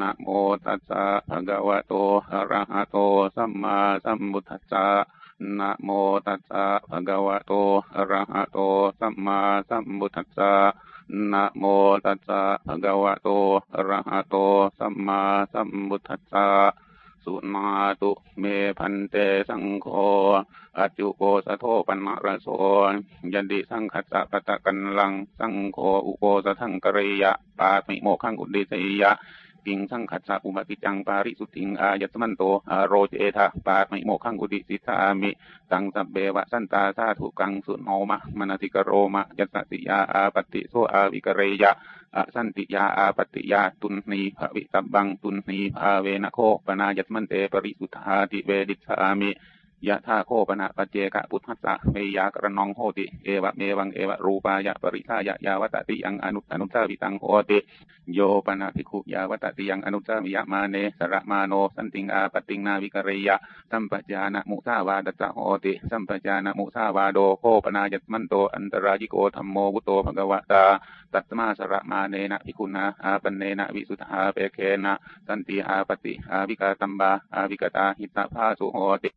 นะโมตัสสะภะคะวะโตอะระหะโต สัมมาสัมพุทธัสสะนะโมตัสสะภะคะวะโตอะระหะโต สัมมาสัมพุทธัสสะนะโมตัสสะภะคะวะโตอะระหะโต สัมมาสัมพุทธัสสะสุนาตุเมพันเตสังโฆอจุโกสะโทปันมะระโสยันติสังคัสสะปะตะกันลัง สังโฆอุโกสะทังกะเรยะปาติโมขังอุดิสยะ กิงสังขัสสะอุมาติจังปาริสุทธิงอายตมันโตโรเจทะปาติโมขังอุดิสิทามิตังสัเบวะสันตาสาธุกังสุนโหมะมนติกโรมะยัสติยาอาปติโสอาวิกเรยะอสันติยาอาปติยาตุนนีภวิตับบังตุนนีภาเวนะโคปนายัตมันเตปริสุทธาติเวดิสามิ ยะธาโคปนะปัจเจกะพุทธัสสะเมยากระนองโหติ เอวะเมวังเอวะรูปายะปริทายะยาวัตติยังอนุอนุสาวิตังโหติโยปนาภิกขุยาวัตติยังอนุสาวิยะมาเนสระมาโนสันติงอาปติงนาวิกเรยะสัมปจานะมุสาวาดัสสะโหติสัมปจานะมุสาวาโดโคปนายัตมันโตอันตรายิโกธรรมโมวุโตภะกวตาตัตมาสระมาเนนะภิกุนาอาปเนนะวิสุทธาเปเคนะสันติอาปติอาวิกาตัมบาอาวิกตาหิตาภาสุโหติ